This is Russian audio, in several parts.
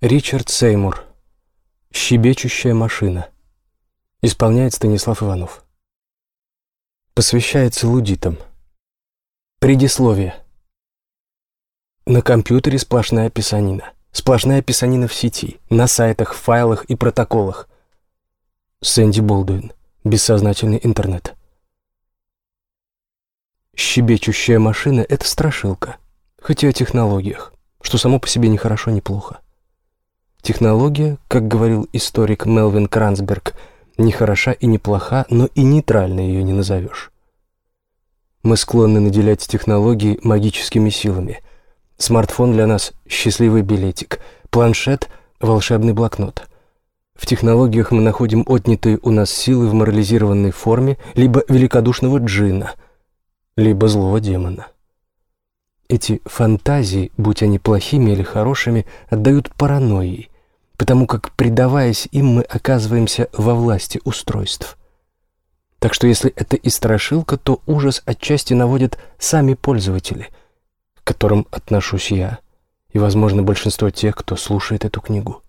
Ричард Сеймур. «Щебечущая машина». Исполняет Станислав Иванов. Посвящается лудитам. Предисловие. На компьютере сплошная писанина. Сплошная писанина в сети, на сайтах, файлах и протоколах. Сэнди Болдуин. Бессознательный интернет. Щебечущая машина — это страшилка, хоть и о технологиях, что само по себе ни хорошо, ни плохо. Технология, как говорил историк Мелвин Кранцберг, не хороша и не плоха, но и нейтрально ее не назовешь. Мы склонны наделять технологии магическими силами. Смартфон для нас — счастливый билетик, планшет — волшебный блокнот. В технологиях мы находим отнятые у нас силы в морализированной форме либо великодушного джина, либо злого демона. Эти фантазии, будь они плохими или хорошими, отдают паранойей, потому как, предаваясь им, мы оказываемся во власти устройств. Так что если это и страшилка, то ужас отчасти наводят сами пользователи, к которым отношусь я и, возможно, большинство тех, кто слушает эту книгу.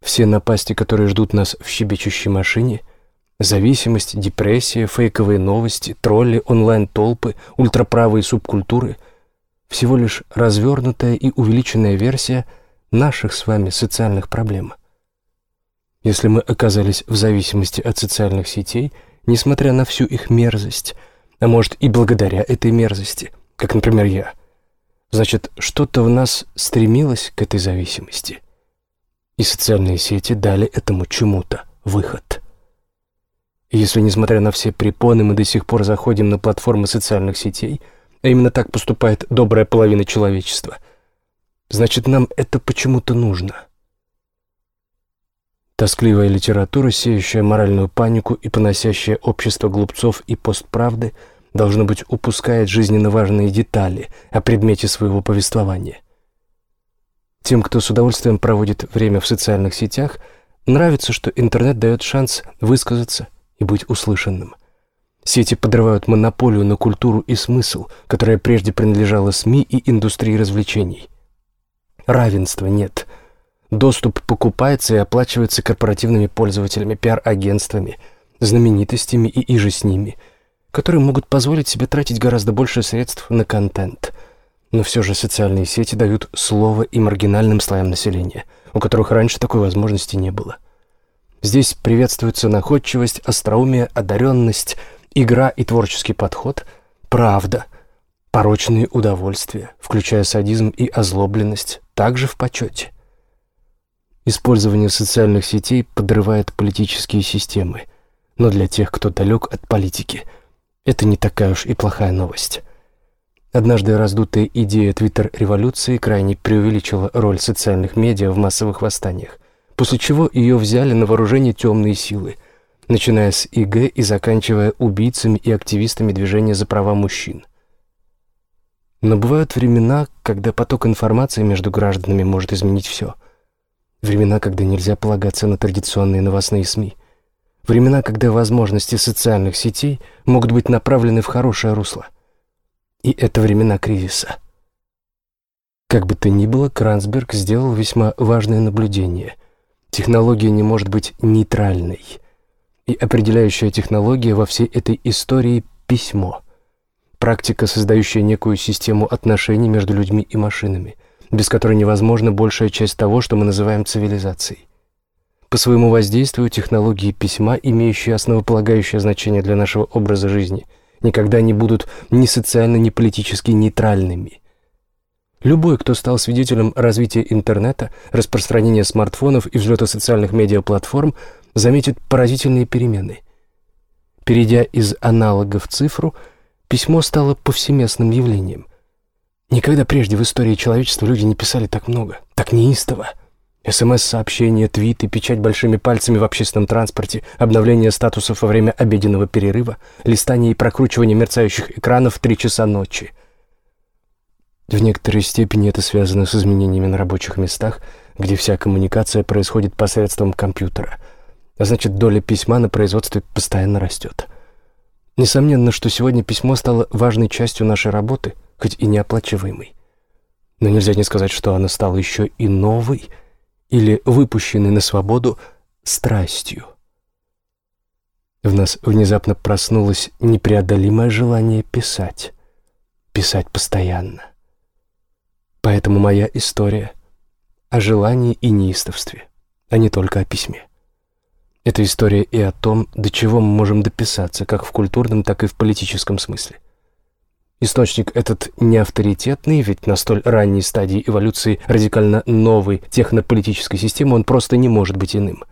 Все напасти, которые ждут нас в щебечущей машине — Зависимость, депрессия, фейковые новости, тролли, онлайн-толпы, ультраправые субкультуры — всего лишь развернутая и увеличенная версия наших с вами социальных проблем. Если мы оказались в зависимости от социальных сетей, несмотря на всю их мерзость, а может и благодаря этой мерзости, как, например, я, значит, что-то в нас стремилось к этой зависимости. И социальные сети дали этому чему-то выход. Если, несмотря на все препоны, мы до сих пор заходим на платформы социальных сетей, а именно так поступает добрая половина человечества, значит, нам это почему-то нужно. Тоскливая литература, сеющая моральную панику и поносящая общество глупцов и постправды, должно быть, упускает жизненно важные детали о предмете своего повествования. Тем, кто с удовольствием проводит время в социальных сетях, нравится, что интернет дает шанс высказаться и быть услышанным. Сети подрывают монополию на культуру и смысл, которая прежде принадлежала СМИ и индустрии развлечений. Равенства нет. Доступ покупается и оплачивается корпоративными пользователями, пиар-агентствами, знаменитостями и иже с ними, которые могут позволить себе тратить гораздо больше средств на контент. Но все же социальные сети дают слово и маргинальным слоям населения, у которых раньше такой возможности не было. Здесь приветствуется находчивость, остроумие, одаренность, игра и творческий подход, правда, порочные удовольствия, включая садизм и озлобленность, также в почете. Использование социальных сетей подрывает политические системы, но для тех, кто далек от политики, это не такая уж и плохая новость. Однажды раздутая идея твиттер-революции крайне преувеличила роль социальных медиа в массовых восстаниях после чего ее взяли на вооружение темные силы, начиная с ИГ и заканчивая убийцами и активистами движения за права мужчин. Но бывают времена, когда поток информации между гражданами может изменить все. Времена, когда нельзя полагаться на традиционные новостные СМИ. Времена, когда возможности социальных сетей могут быть направлены в хорошее русло. И это времена кризиса. Как бы то ни было, Кранцберг сделал весьма важное наблюдение – Технология не может быть нейтральной. И определяющая технология во всей этой истории — письмо. Практика, создающая некую систему отношений между людьми и машинами, без которой невозможна большая часть того, что мы называем цивилизацией. По своему воздействию технологии письма, имеющие основополагающее значение для нашего образа жизни, никогда не будут ни социально, ни политически нейтральными – Любой, кто стал свидетелем развития интернета, распространения смартфонов и взлета социальных медиаплатформ, заметит поразительные перемены. Перейдя из аналога в цифру, письмо стало повсеместным явлением. Никогда прежде в истории человечества люди не писали так много, так неистово. СМС-сообщения, твиты, печать большими пальцами в общественном транспорте, обновление статусов во время обеденного перерыва, листание и прокручивание мерцающих экранов в три часа ночи — в некоторой степени это связано с изменениями на рабочих местах, где вся коммуникация происходит посредством компьютера, а значит, доля письма на производстве постоянно растет. Несомненно, что сегодня письмо стало важной частью нашей работы, хоть и неоплачиваемой. Но нельзя не сказать, что она стала еще и новой или выпущенной на свободу страстью. В нас внезапно проснулось непреодолимое желание писать. Писать постоянно. Поэтому моя история о желании и неистовстве, а не только о письме. Это история и о том, до чего мы можем дописаться, как в культурном, так и в политическом смысле. Источник этот не авторитетный, ведь на столь ранней стадии эволюции радикально новой технополитической системы он просто не может быть иным.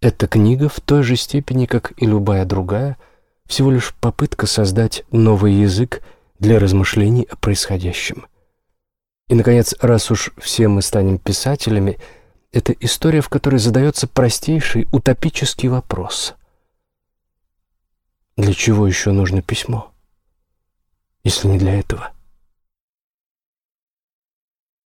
Эта книга в той же степени, как и любая другая, всего лишь попытка создать новый язык для размышлений о происходящем. И, наконец, раз уж все мы станем писателями, это история, в которой задается простейший утопический вопрос. Для чего еще нужно письмо? если не для этого?